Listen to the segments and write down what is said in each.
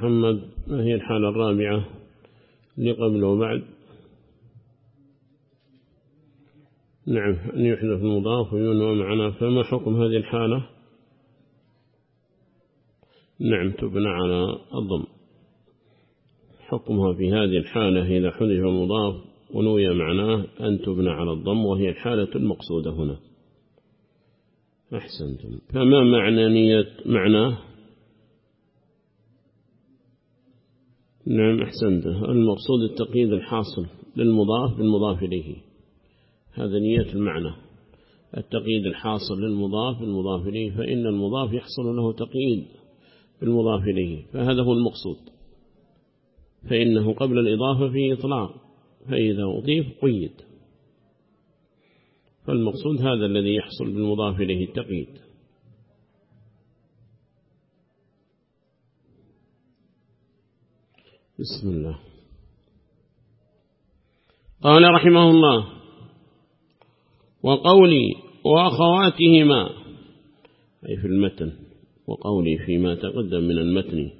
محمد ما هي الحالة الرابعة؟ لقبل وبعد. نعم أن يحدث المضاف وينوى معنا فما حكم هذه الحالة؟ نعم تبنى على الضم. حكمها في هذه الحالة إذا حدث المضاف ونوي معناه أن تبنى على الضم وهي الحالة المقصودة هنا. أحسنتم. فما معنى نية معناه؟ نعم أحسنته المقصود التقييد الحاصل للمضاف بالمضاف إليه. هذا نية المعنى. التقييد الحاصل للمضاف بالمضاف إليه. فإن المضاف يحصل له تقييد بالمضاف إليه. فهذا هو المقصود. فإنه قبل الإضافة فيه إطلاق. فإذا أضيف قيد. فالمقصود هذا الذي يحصل بالمضاف إليه التقييد. بسم الله. قال رحمه الله وقولي وأخواتهما أي في المتن وقولي فيما تقدم من المتن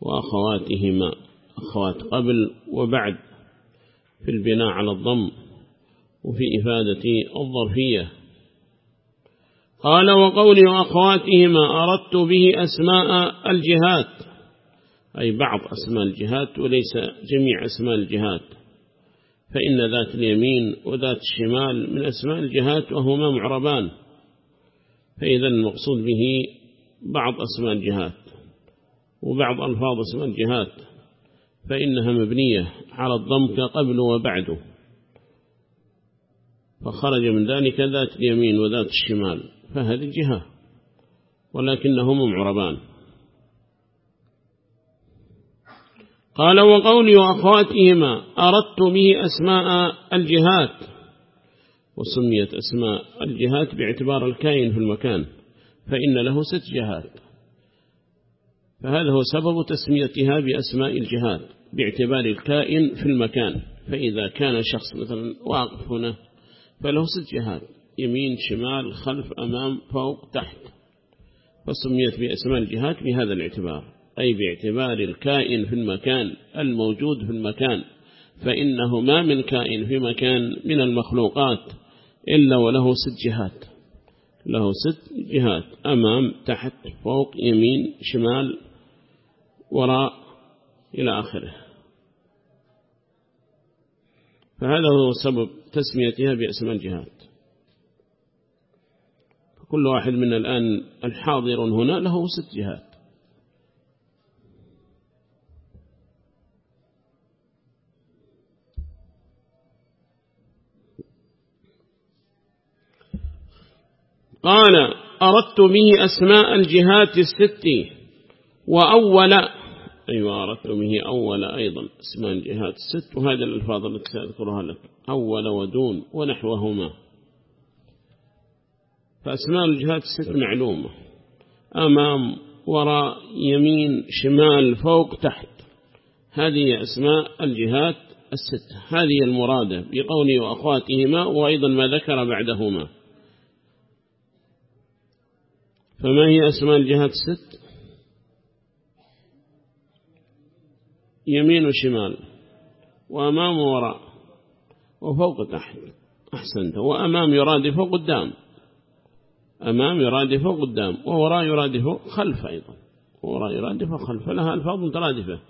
وأخواتهما أخوات قبل وبعد في البناء على الضم وفي إفادة الظرفية. قال وقولي وأخواتهما أردت به أسماء الجهات. أي بعض أسماء الجهات وليس جميع أسماء الجهات فإن ذات اليمين وذات الشمال من أسماء الجهات وهما معربان فإذا المقصود به بعض أسماء الجهات وبعض ألفاظ أسماء الجهات فإنها مبنية على الضم كقبل وبعد فخرج من ذلك ذات اليمين وذات الشمال فهذه جهة ولكنهم معربان. قال وقولي وأخواتهما أردت به أسماء الجهات وسميت أسماء الجهات باعتبار الكائن في المكان فإن له ست جهات فهذا هو سبب تسميتها بأسماء الجهات باعتبار الكائن في المكان فإذا كان شخص مثلا واقف هنا فله ست جهات يمين شمال خلف أمام فوق تحت فسميت بأسماء الجهات بهذا الاعتبار. أي باعتبار الكائن في المكان الموجود في المكان فإنه ما من كائن في مكان من المخلوقات إلا وله ست جهات. له ست جهات أمام تحت فوق يمين شمال وراء إلى آخره. فهذا هو سبب تسميتها بأسماء الجهات. فكل واحد من الآن الحاضر هنا له ست جهات. قال أردت به أسماء الجهات الست وأول أيوة أردت به أول أيضا أسماء الجهات الست وهذه الألفاظ التي سأذكرها لك أول ودون ونحوهما. فأسماء الجهات الست معلومة أمام وراء يمين شمال فوق تحت. هذه أسماء الجهات الست. هذه المرادة بقوله وأخواتهما وأيضا ما ذكر بعدهما. فما هي أسماء الجهات الست؟ يمين وشمال وأمام ووراء وفوق تحت أحسنت. وأمام يرادف قدام أمام يرادف قدام ووراء يرادف خلف أيضا ووراء يرادف خلف لها ألفاظ مترادفة.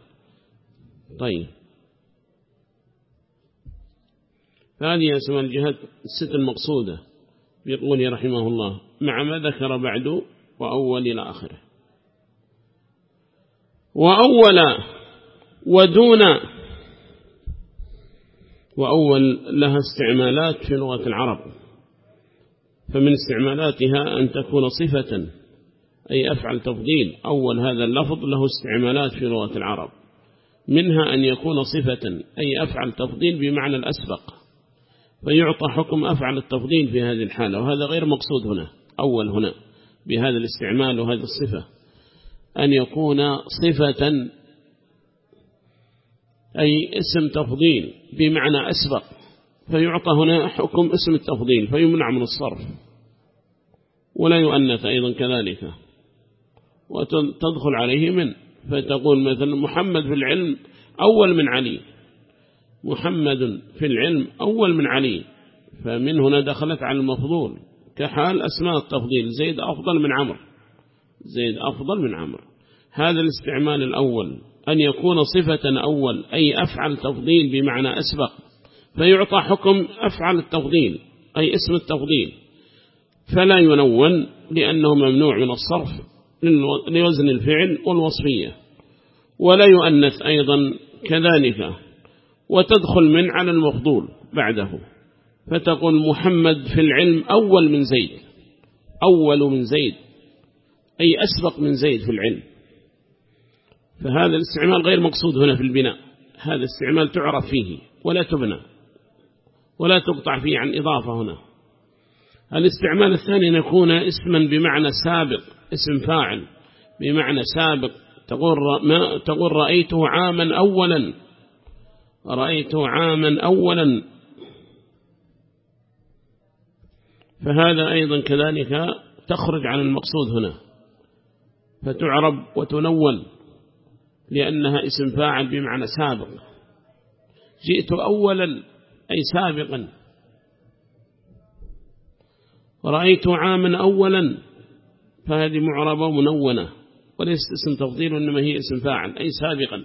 طيب. فهذه أسماء الجهات الست المقصودة يقول رحمه الله مع ما ذكر بعد وأول إلى آخره. وأول ودون وأول لها استعمالات في لغة العرب. فمن استعمالاتها أن تكون صفة أي أفعل تفضيل أول هذا اللفظ له استعمالات في لغة العرب. منها أن يكون صفة أي أفعل تفضيل بمعنى الأسبق. فيعطى حكم أفعل التفضيل في هذه الحالة وهذا غير مقصود هنا أول هنا. بهذا الاستعمال وهذه الصفة أن يكون صفة أي اسم تفضيل بمعنى أسبق فيعطى هنا حكم اسم التفضيل فيمنع من الصرف. ولا يؤنث أيضا كذلك. وتدخل عليه من فتقول مثلا محمد في العلم أول من علي. محمد في العلم أول من علي. فمن هنا دخلت على المفضول. كحال أسماء التفضيل. زيد أفضل من عمر زيد أفضل من عمر هذا الاستعمال الأول أن يكون صفة أول أي أفعل تفضيل بمعنى أسبق. فيعطى حكم أفعل التفضيل أي اسم التفضيل. فلا ينون لأنه ممنوع من الصرف لوزن الفعل والوصفية. ولا يؤنث أيضا كذلك. وتدخل من على المفضول بعده. فتقول محمد في العلم أول من زيد أول من زيد أي أسبق من زيد في العلم. فهذا الاستعمال غير مقصود هنا في البناء هذا الاستعمال تعرف فيه ولا تبنى ولا تقطع فيه عن إضافة هنا. الاستعمال الثاني أن يكون اسما بمعنى سابق اسم فاعل بمعنى سابق. تقول, ما تقول رأيته عاما أولا رأيته عاما أولا. فهذا أيضا كذلك تخرج عن المقصود هنا. فتعرب وتنون لأنها اسم فاعل بمعنى سابق. جئت أولا أي سابقا. رأيت عاما أولا فهذه معربة منونة. وليست اسم تفضيل إنما هي اسم فاعل أي سابقا.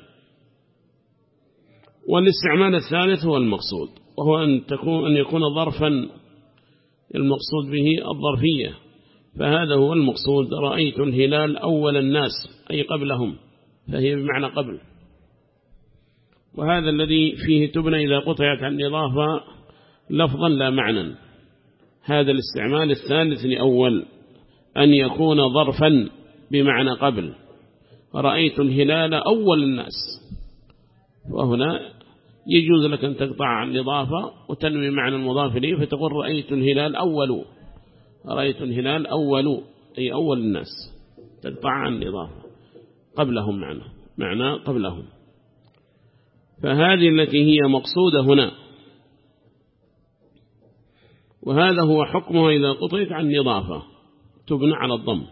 والاستعمال الثالث هو المقصود وهو أن, تكون أن يكون ظرفا المقصود به الظرفية. فهذا هو المقصود. رأيت الهلال أول الناس أي قبلهم فهي بمعنى قبل. وهذا الذي فيه تبنى إذا قطعت عن إضافة لفظا لا معنى. هذا الاستعمال الثالث لأول أن يكون ظرفا بمعنى قبل. رأيت الهلال أول الناس. وهنا يجوز لك أن تقطع عن الإضافة وتنوي معنى المضاف إليه فتقول رأيت الهلال أول. رأيت الهلال أول أي أول الناس تقطع عن الإضافة قبلهم معنى معنى قبلهم. فهذه التي هي مقصودة هنا. وهذا هو حكمها إذا قطعت عن الإضافة تبنى على الضم.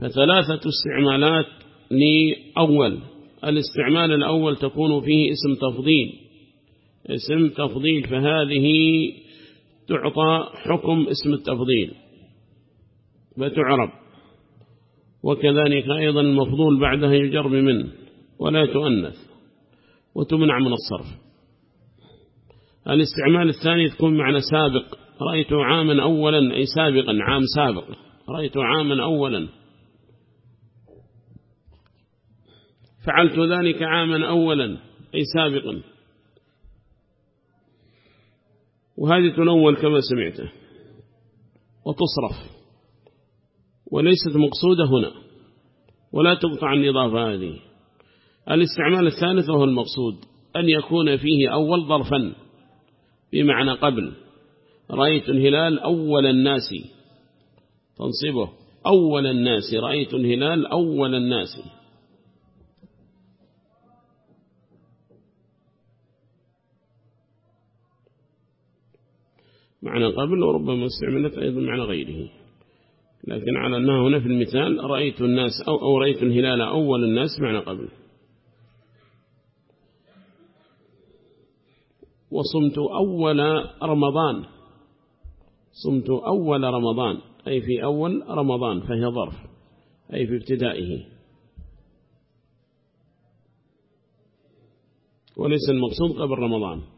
فثلاثة استعمالات لأول. الاستعمال الأول تكون فيه اسم تفضيل. اسم تفضيل فهذه تعطى حكم اسم التفضيل فتعرب وكذلك أيضا المفضول بعدها يجر بمن؟ ولا تؤنث وتمنع من الصرف. الاستعمال الثاني تكون معنى سابق. رأيت عاما أولا أي سابقا عام سابق. رأيت عاما أولا. فعلت ذلك عاما أولا أي سابقا. وهذه تنول كما سمعته وتصرف. وليست مقصودة هنا. ولا تقطع النظافة هذه. الاستعمال الثالث وهو المقصود. أن يكون فيه أول ظرفا. بمعنى قبل. رأيت الهلال أول الناس. تنصبه. أول الناس. رأيت الهلال أول الناس. معنى قبل وربما استعملت أيضا معنى غيره. لكن على أنها هنا في المثال رأيت الناس أو, أو رأيت الهلال أول الناس معنى قبل. وصمت أول رمضان. صمت أول رمضان. أي في أول رمضان فهي ظرف. أي في ابتدائه. وليس المقصود قبل رمضان.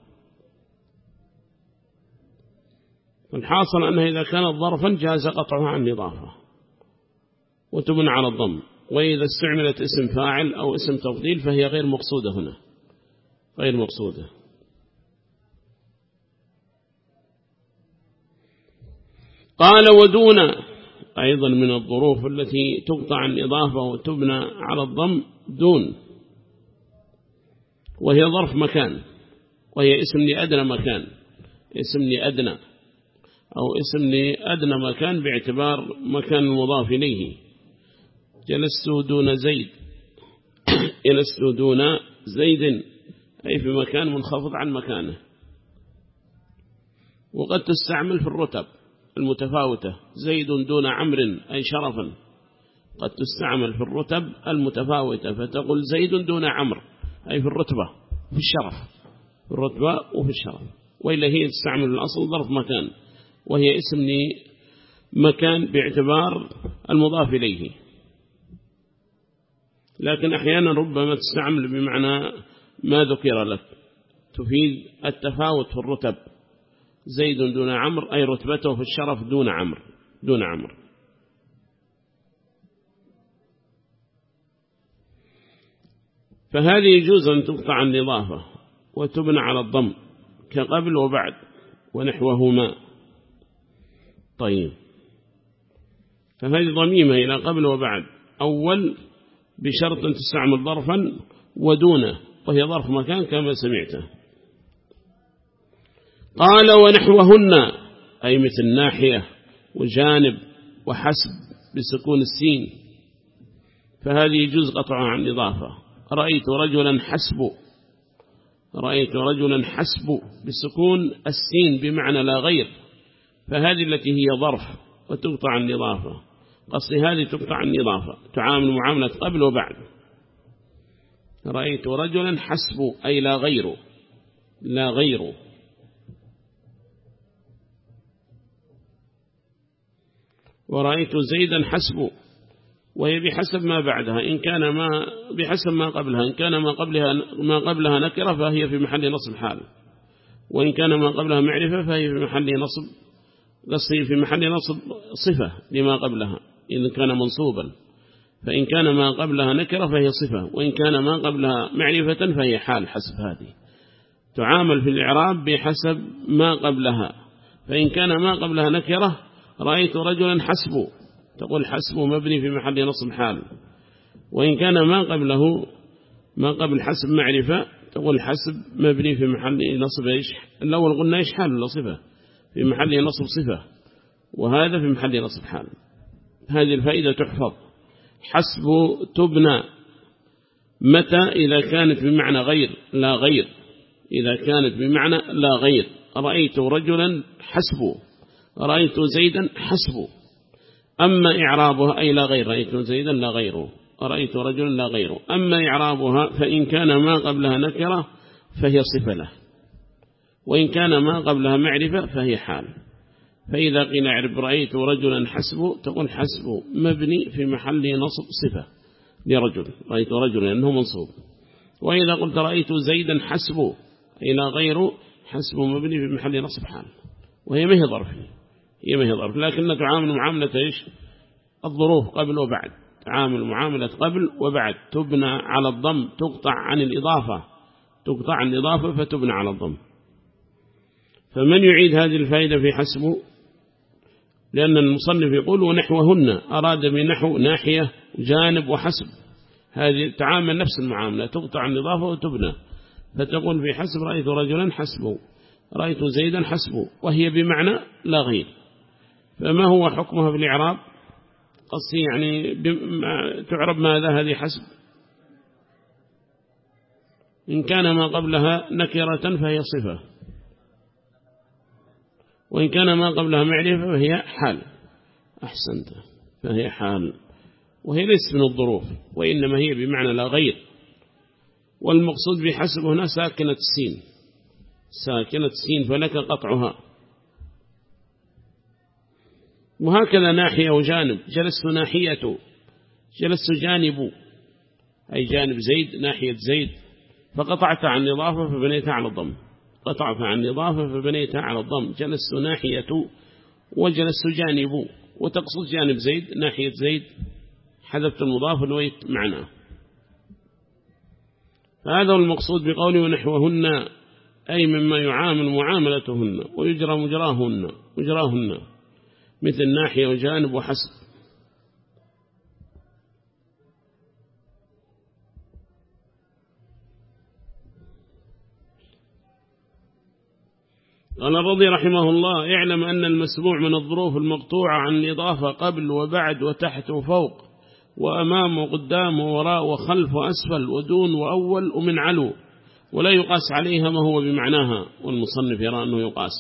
الحاصل أنها إذا كانت ظرفا جاز قطعها عن الإضافة وتبنى على الضم. وإذا استعملت اسم فاعل أو اسم تفضيل فهي غير مقصودة هنا. غير مقصودة. قال ودون أيضا من الظروف التي تقطع عن وتبنى على الضم دون. وهي ظرف مكان. وهي اسم لأدنى مكان. اسم لأدنى. أو اسم لأدنى مكان باعتبار مكان المضاف إليه. جلست دون زيد. جلست دون زيد. أي في مكان منخفض عن مكانه. وقد تستعمل في الرتب المتفاوتة. زيد دون عمر أي شرفا. قد تستعمل في الرتب المتفاوتة. فتقول زيد دون عمر أي في الرتبة في الشرف. في الرتبة وفي الشرف. وإلا هي تستعمل الأصل ظرف مكان. وهي اسم مكان باعتبار المضاف إليه. لكن أحيانا ربما تستعمل بمعنى ما ذكر لك. تفيد التفاوت في الرتب. زيد دون عمر أي رتبته في الشرف دون عمر دون عمر فهذه يجوز أن تقطع النظافة وتبنى على الضم كقبل وبعد ونحوهما. طيب. فهذه ضميمة إلى قبل وبعد. أول بشرط أن تستعمل ظرفا ودونه وهي ظرف مكان كما سمعته. قال ونحوهن أي مثل ناحية وجانب وحسب بسكون السين. فهذه يجوز قطعها عن إضافة رأيت رجلا حسب رأيت رجلا حسب بسكون السين بمعنى لا غير. فهذه التي هي ظرف وتقطع إضافة قصدي هذه تقطع إضافة تعامل معاملة قبل وبعد. رأيت رجلا حسب أي لا غيره لا غيره ورأيت زيدا حسب وهي بحسب ما بعدها. إن كان ما بحسب ما قبلها. إن كان ما قبلها ما قبلها نكرة فهي في محل نصب حال. وإن كان ما قبلها معرفة فهي في محل نصب قصدي في محل نصب صفة لما قبلها. إن كان منصوبا فإن كان ما قبلها نكرة فهي صفة وإن كان ما قبلها معرفة فهي حال حسب هذه. تعامل في الإعراب بحسب ما قبلها. فإن كان ما قبلها نكرة رأيت رجلا حسبه تقول حسبه مبني في محل نصب حال. وإن كان ما قبله ما قبل حسب معرفة تقول حسب مبني في محل نصب إيش الأول قلنا إيش حال ولا صفة. في محل نصب صفة وهذا في محل نصب حال. هذه الفائدة تحفظ. حسب تبنى. متى؟ إذا كانت بمعنى غير لا غير. إذا كانت بمعنى لا غير. رأيت رجلا حسبه رأيت زيدا حسبه أما إعرابها أي لا غير. رأيت زيدا لا غيره رأيت رجلا لا غيره أما إعرابها فإن كان ما قبلها نكرة فهي صفة له. وإن كان ما قبلها معرفة فهي حال. فإذا قيل اعرب رأيت رجلا حسبه تقول حسبه مبني في محل نصب صفة لرجل رأيت رجلا لأنه منصوب. وإذا قلت رأيت زيدا حسبه أي لا غيره حسبه مبني في محل نصب حال. وهي ما هي ظرف هي ما هي ظرف. لكن تعامل معاملة إيش؟ الظروف قبل وبعد. تعامل معاملة قبل وبعد. تبنى على الضم تقطع عن الإضافة. تقطع عن الإضافة فتبنى على الضم. فمن يعيد هذه الفائدة في حسبه لأن المصنف يقول ونحوهن أراد بنحو ناحية جانب وحسب. هذه تعامل نفس المعاملة تقطع عن الإضافة وتبنى. فتقول في حسب رأيت رجلا حسبه رأيت زيدا حسبه وهي بمعنى لا غير. فما هو حكمها في الإعراب؟ قصي يعني تعرب ماذا هذه حسب؟ إن كان ما قبلها نكرة فهي صفة. وإن كان ما قبلها معرفة فهي حال أحسنت فهي حال. وهي ليست من الظروف وإنما هي بمعنى لا غير. والمقصود بحسب هنا ساكنة السين. ساكنة السين فلك قطعها. وهكذا ناحية وجانب. جلست ناحية جلست جانب أي جانب زيد ناحية زيد. فقطعت عن إضافة فبنيت على الضم. قطعت عن إضافة فبنيت على الضم. جلست ناحية وجلست جانب وتقصد جانب زيد ناحية زيد حذفت المضاف ونويت معناه. فهذا هو المقصود بقوله ونحوهن أي مما يعامل معاملتهن ويجرى مجراهن مجراهن مثل ناحية وجانب وحسب. قال الرضي رحمه الله اعلم أن المسموع من الظروف المقطوعة عن الإضافة قبل وبعد وتحت وفوق وأمام وقدام ووراء وخلف وأسفل ودون وأول ومن علو ولا يقاس عليها ما هو بمعناها والمصنف يرى أنه يقاس.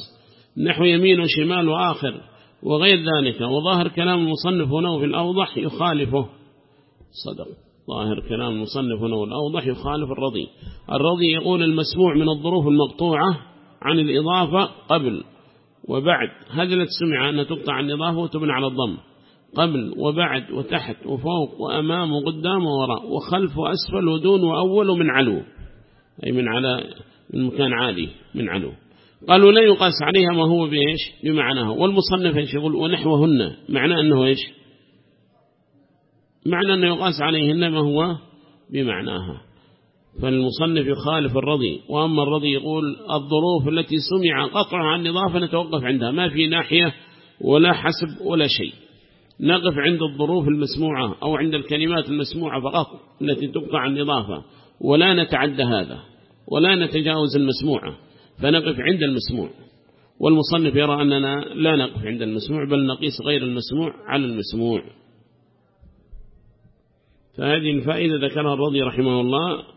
نحو يمين وشمال وآخر وغير ذلك وظاهر كلام المصنف هنا في الأوضح يخالفه. صدق. ظاهر كلام المصنف هنا والأوضح يخالف الرضي. الرضي يقول المسموع من الظروف المقطوعة عن الإضافة قبل وبعد. هذا التي سمع أن تقطع عن الإضافة وتبنى على الضم. قبل وبعد وتحت وفوق وأمام وقدام ووراء وخلف وأسفل ودون وأول ومن علو. أي من على من مكان عالي من علو. قالوا لا يقاس عليها ما هو بإيش؟ بمعناه. والمصنف إيش يقول؟ ونحوهن. معنى أنه إيش؟ معنى أنه يقاس عليهن ما هو؟ بمعناها. فالمصنف يخالف الرضي وأما الرضي يقول الظروف التي سمع قطع عن إضافة نتوقف عندها ما في ناحية ولا حسب ولا شيء. نقف عند الظروف المسموعة أو عند الكلمات المسموعة فقط التي تقطع عن إضافة ولا نتعدى هذا ولا نتجاوز المسموعة فنقف عند المسموع. والمصنف يرى أننا لا نقف عند المسموع بل نقيس غير المسموع على المسموع. فهذه الفائدة ذكرها الرضي رحمه الله.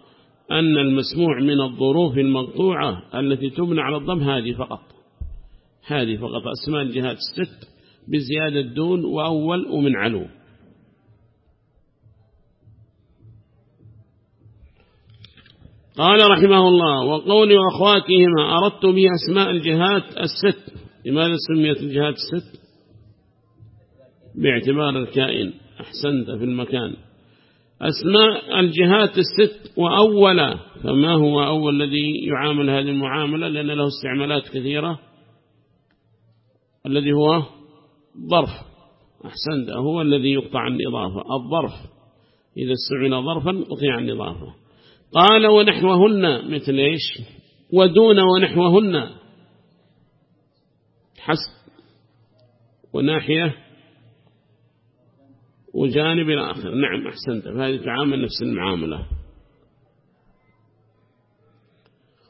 أن المسموع من الظروف المقطوعة التي تبنى على الضم هذه فقط. هذه فقط. أسماء الجهات الست بزيادة دون وأول ومن علو. قال رحمه الله وقول أخواتهما أردت به أسماء الجهات الست. لماذا سميت الجهات الست؟ باعتبار الكائن. أحسنت في المكان. أسماء الجهات الست وأول فما هو أول الذي يعامل هذه المعاملة؟ لأن له استعمالات كثيرة. الذي هو ظرف. أحسنت هو الذي يقطع عن الإضافة الظرف. إذا استعمل ظرفا قطع عن الإضافة قال ونحوهن مثل إيش؟ ودون ونحوهن. حسب وناحية وجانب الآخر. نعم أحسنت. فهذه تعامل نفس المعاملة.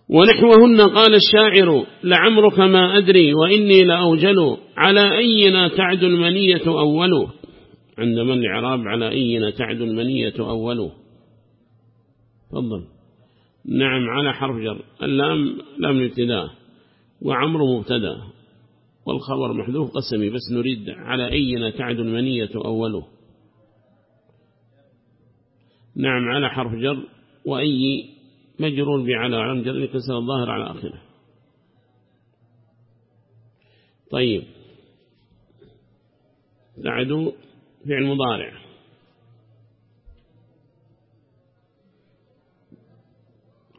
ونحوهن قال الشاعر لعمرك ما أدري وإني لأوجل على أينا تعد المنية أول؟ عندما الإعراب على أينا تعد المنية أول؟ تفضل. نعم على حرف جر. اللام لام الابتداء. وعمر مبتدأ. والخبر محذوف قسمي بس نريد على أينا تعد المنية أوله نعم على حرف جر وأي مجرور بعلى علم جر كسر الظاهر على آخره. طيب. تعدوا فعل مضارع.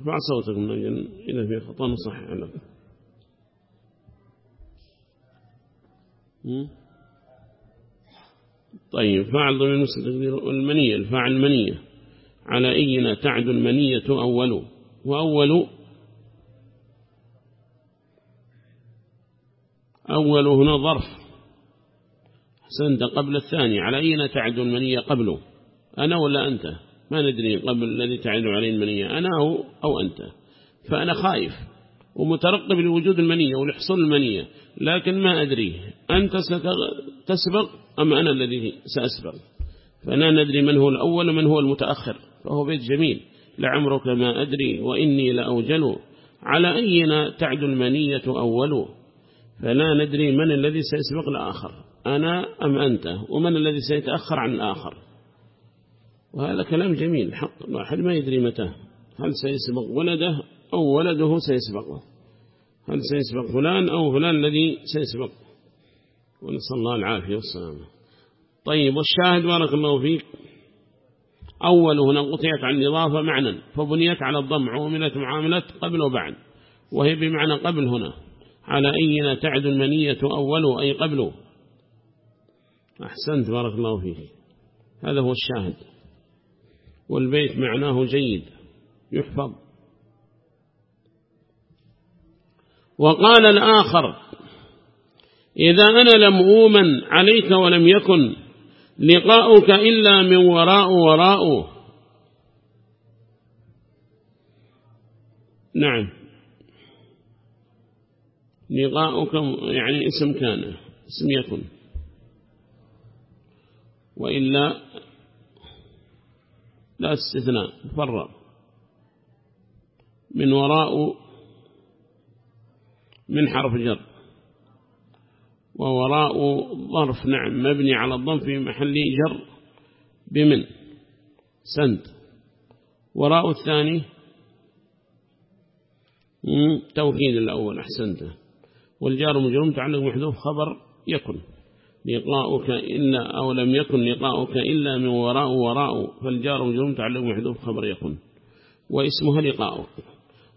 ارفع صوتك من أجل إذا في خطأ نصحح لك طيب فاعل ضمير المستقبل المنية الفاعل المنية. على أينا تعد المنية أول؟ وأول؟ أول هنا ظرف. حسنت قبل الثاني. على أينا تعد المنية قبله أنا ولا أنت؟ ما ندري قبل الذي تعد عليه المنية. أنا أو, أو أنت. فأنا خايف ومترقب لوجود المنية ولحصول المنية لكن ما أدري. أنت ستسبق أم أنا الذي سأسبق؟ فأنا ندري من هو الأول ومن هو المتأخر. فهو بيت جميل. لعمرك ما أدري وإني لأوجل. على أينا تعد المنية أول؟ فلا ندري من الذي سيسبق الآخر. أنا أم أنت؟ ومن الذي سيتأخر عن الآخر؟ وهذا كلام جميل. حق الواحد ما يدري متى. هل سيسبق ولده أو ولده سيسبقه؟ هل سيسبق فلان أو فلان الذي سيسبق ونسأل الله العافية والسلامة. طيب والشاهد بارك الله فيك. أول هنا قطعت عن الإضافة معنى فبنيت على الضم عوملت معاملة قبل وبعد وهي بمعنى قبل هنا على أينا تعد المنية أول أي قبل. أحسنت بارك الله فيك. هذا هو الشاهد. والبيت معناه جيد يحفظ. وقال الآخر إذا أنا لم أومن عليك ولم يكن لقاؤك إلا من وراء وراء. نعم. لقاؤك يعني اسم كان اسم يكن. وإلا لا استثناء فرق من وراء من حرف جر. ووراء ظرف نعم مبني على الضم في محل جر بمن؟ سنت وراء الثاني؟ توكيد الأول أحسنته والجار مجرم متعلق محذوف خبر يكن. لقاؤك إلا أو لم يكن لقاؤك إلا من وراء وراء فالجار مجرم متعلق محذوف خبر يكن. واسمها لقاؤك.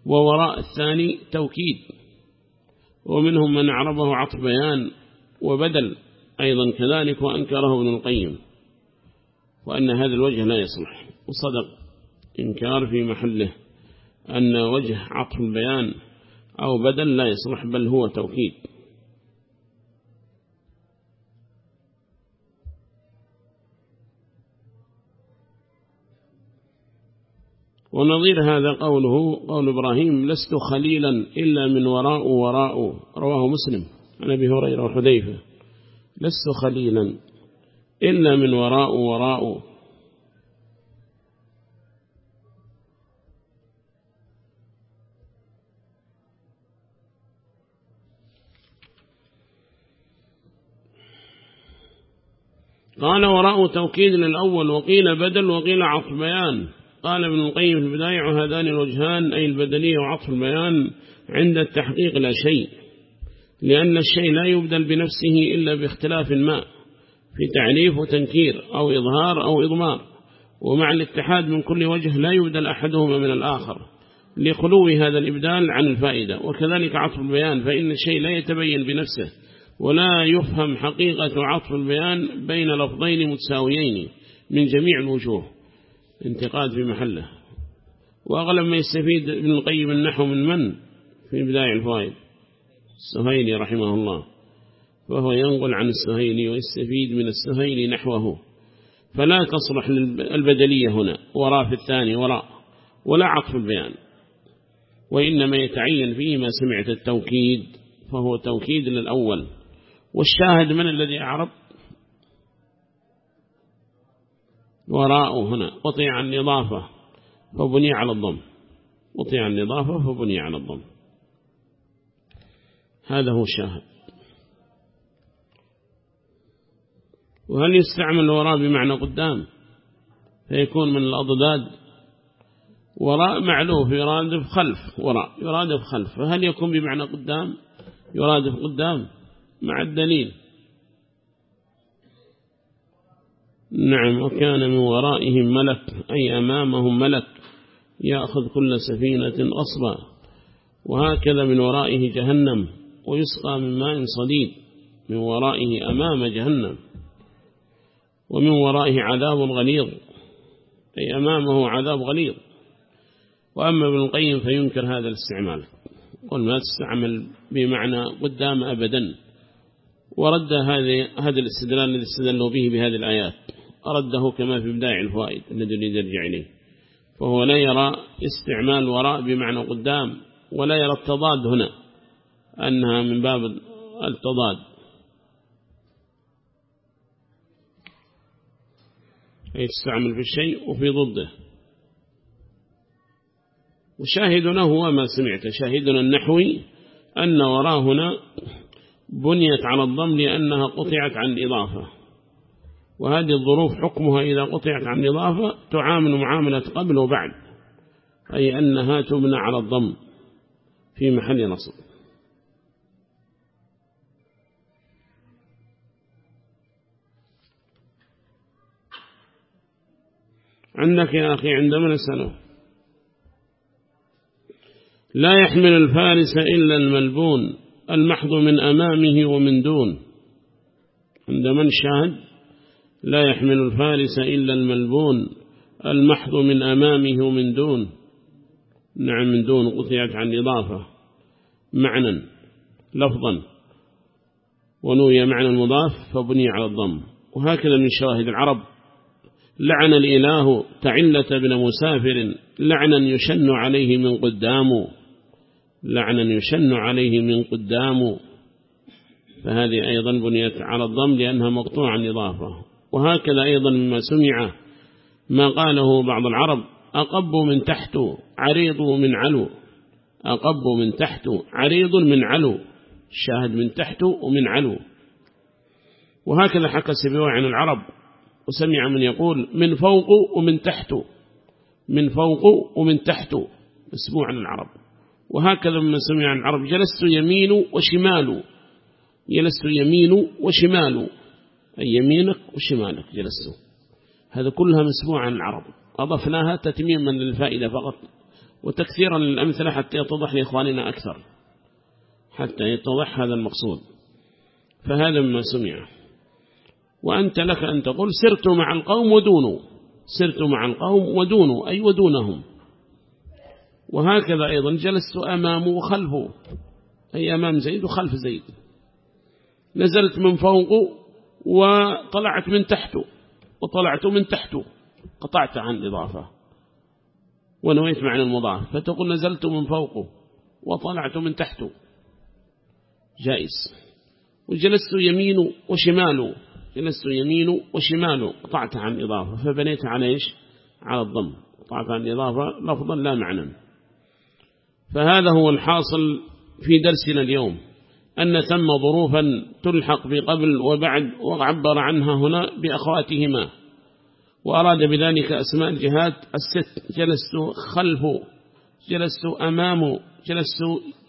ووراء الثاني توكيد. ومنهم من عربه عطف بيان. وبدل أيضا كذلك وأنكره ابن القيم وأن هذا الوجه لا يصلح. وصدق إنكار في محله أن وجه عطف البيان أو بدل لا يصلح بل هو توكيد ونظير هذا قوله قول إبراهيم لست خليلا إلا من وراء وراء. رواه مسلم. عن أبي هريرة وحذيفة لست خليلا إلا من وراء وراء. قال وراء توكيد للأول وقيل بدل وقيل عطف بيان قال ابن القيم في البداية وهذان الوجهان أي البدلية وعطف البيان عند التحقيق لا شيء. لأن الشيء لا يبدل بنفسه إلا باختلاف ما في تعريف وتنكير أو إظهار أو إضمار. ومع الاتحاد من كل وجه لا يبدل أحدهما من الآخر. لخلو هذا الإبدال عن الفائدة. وكذلك عطف البيان فإن الشيء لا يتبين بنفسه ولا يفهم حقيقة عطف البيان بين لفظين متساويين من جميع الوجوه. انتقاد في محله. وأغلب ما يستفيد ابن القيم النحو من من؟ في بداية الفوائد. السهيلي رحمه الله. وهو ينقل عن السهيلي ويستفيد من السهيلي نحوه. فلا تصلح البدلية هنا وراء في الثاني وراء ولا عطف البيان. وإنما يتعين فيه ما سمعت التوكيد فهو توكيد للأول. والشاهد من الذي أعرب وراء هنا وطيع النظافة فبني على الضم. وطيع النظافة فبني على الضم. هذا هو الشاهد. وهل يستعمل وراء بمعنى قدام؟ فيكون من الأضداد. وراء معلوف يرادف خلف وراء يرادف خلف. فهل يكون بمعنى قدام؟ يرادف قدام مع الدليل. نعم وكان من ورائهم ملك أي أمامهم ملك يأخذ كل سفينة أصبا وهكذا من ورائه جهنم. ويسقى من ماء صديد من ورائه أمام جهنم ومن ورائه عذاب غليظ أي أمامه عذاب غليظ. وأما ابن القيم فينكر هذا الاستعمال قل ما تستعمل بمعنى قدام أبدا. ورد هذا الاستدلال الذي استدلوا به بهذه الآيات. رده كما في بداية الفوائد الذي يريد يرجع إليه. فهو لا يرى استعمال وراء بمعنى قدام ولا يرى التضاد هنا. أنها من باب التضاد. أي تستعمل في الشيء وفي ضده. وشاهدنا هو ما سمعت شاهدنا النحوي أن وراء هنا بنيت على الضم لأنها قطعت عن الإضافة وهذه الظروف حكمها إذا قطعت عن الإضافة تعامل معاملة قبل وبعد أي أنها تبنى على الضم في محل نصب. عندك يا أخي عندما نسأله. لا يحمل الفارس إلا الملبون المحض من أمامه ومن دون. عند من لا يحمل الفارس إلا الملبون المحض من أمامه ومن دون. نعم من دون قطعت عن إضافة. معنى لفظا. ونوي معنى المضاف فبني على الضم. وهكذا من شواهد العرب. لعن الإله تعلة بن مسافر لعنا يشن عليه من قدام لعنا يشن عليه من قدام. فهذه أيضا بنيت على الضم لأنها مقطوعة الإضافة وهكذا أيضا مما سمع ما قاله بعض العرب أقب من تحت عريض من علو. أقب من تحت عريض من علو. الشاهد من تحت ومن علو. وهكذا حكى سبيوع عن العرب. وسمع من يقول من فوق ومن تحت من فوق ومن تحت مسموع عن العرب. وهكذا من سمع عن العرب جلست يمين وشمال جلست يمين وشمال أي يمينك وشمالك جلست. هذا كلها مسموع عن العرب. أضفناها تتميما للفائدة فقط وتكثيرا للأمثلة حتى يتضح لإخواننا أكثر حتى يتضح هذا المقصود. فهذا ما سمع. وأنت لك أن تقول سرت مع القوم ودونوا. سرت مع القوم ودونوا أي ودونهم. وهكذا أيضا جلست أمامه وخلفه أي أمام زيد وخلف زيد. نزلت من فوقه وطلعت من تحته وطلعت من تحته. قطعت عن إضافة ونويت معنى المضاف. فتقول نزلت من فوقه وطلعت من تحته. جائز. وجلست يمين وشمال جلست يمين وشمال قطعت عن إضافة. فبنيت على إيش؟ على الضم. قطعت عن إضافة لفظا لا معنى. فهذا هو الحاصل في درسنا اليوم. أن ثم ظروفا تلحق بقبل وبعد وعبر عنها هنا بأخواتهما. وأراد بذلك أسماء الجهات الست. جلست خلفه جلست أمامه جلست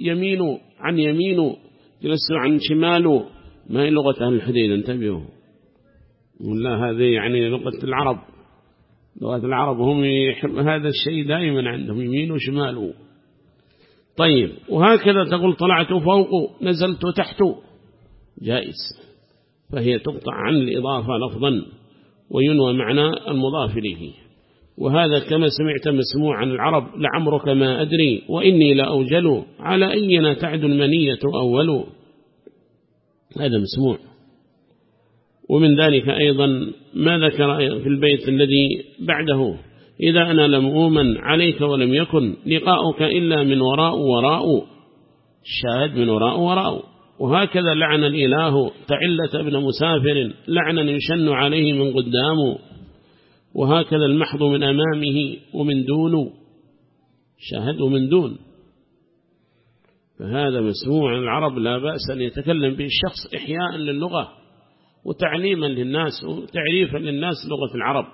يمينه عن يمينه جلست عن شماله ما هي لغة أهل الحديد؟ انتبهوا. ولا هذه يعني لغة العرب. لغة العرب هم هذا الشيء دائما عندهم يمين وشمال طيب وهكذا تقول طلعت فوق نزلت تحت. جائز. فهي تقطع عن الإضافة لفظا وينوى معنى المضاف إليه. وهذا كما سمعت مسموع عن العرب لعمرك ما أدري وإني لأوجل على أينا تعد المنية أول. هذا مسموع. ومن ذلك أيضا ما ذكر في البيت الذي بعده. إذا أنا لم أؤمن عليك ولم يكن لقاؤك إلا من وراء وراء. الشاهد من وراء وراء. وهكذا لعن الإله تعلة ابن مسافر لعنا يشن عليه من قدام. وهكذا المحض من أمامه ومن دون. شاهد من دون. فهذا مسموع العرب لا بأس أن يتكلم به الشخص إحياء للغة. وتعليما للناس وتعريفا للناس لغة العرب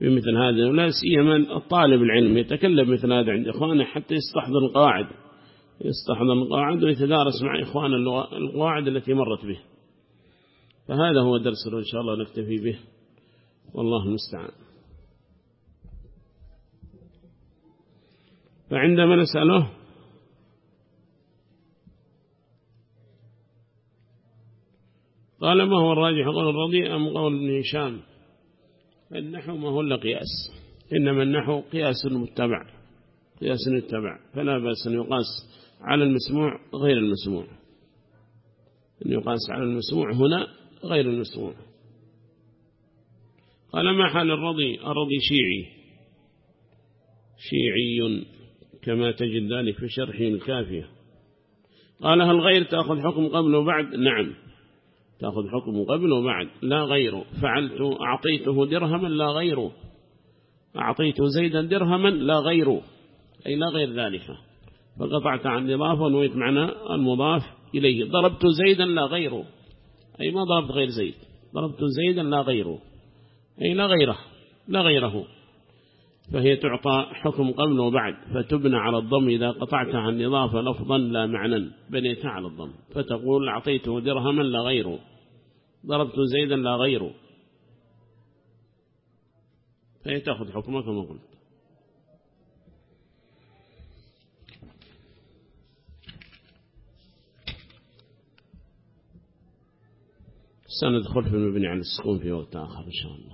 بمثل هذا ولا سيما الطالب العلم يتكلم مثل هذا عند إخوانه حتى يستحضر القواعد يستحضر القواعد ويتدارس مع إخوان القواعد التي مرت به. فهذا هو درس إن شاء الله نكتفي به. والله المستعان. فعندما نسأله قال ما هو الراجح؟ قول الرضي أم قول ابن هشام؟ النحو ما هو إلا قياس. إنما النحو قياس متبع قياس متبع. فلا بأس أن يقاس على المسموع غير المسموع. أن يقاس على المسموع هنا غير المسموع. قال ما حال الرضي؟ الرضي شيعي. شيعي كما تجد ذلك في شرحه الكافية قال هل غير تأخذ حكم قبل وبعد؟ نعم. تأخذ حكم قبل وبعد لا غيره. فعلت أعطيته درهما لا غيره. أعطيت زيدا درهما لا غيره. أي لا غير ذلك. فقطعت عن الإضافة ونويت معنى المضاف إليه. ضربت زيدا لا غيره. أي ما ضربت غير زيد. ضربت زيدا لا غيره. أي لا غيره. لا غيره. فهي تعطى حكم قبل وبعد فتبنى على الضم إذا قطعت عن إضافة لفظا لا معنى بنيت على الضم. فتقول أعطيته درهما لا غيره ضربت زيدا لا غيره فهي تأخذ حكمه كما قلت. سندخل في المبني على السكون في وقت آخر إن شاء الله.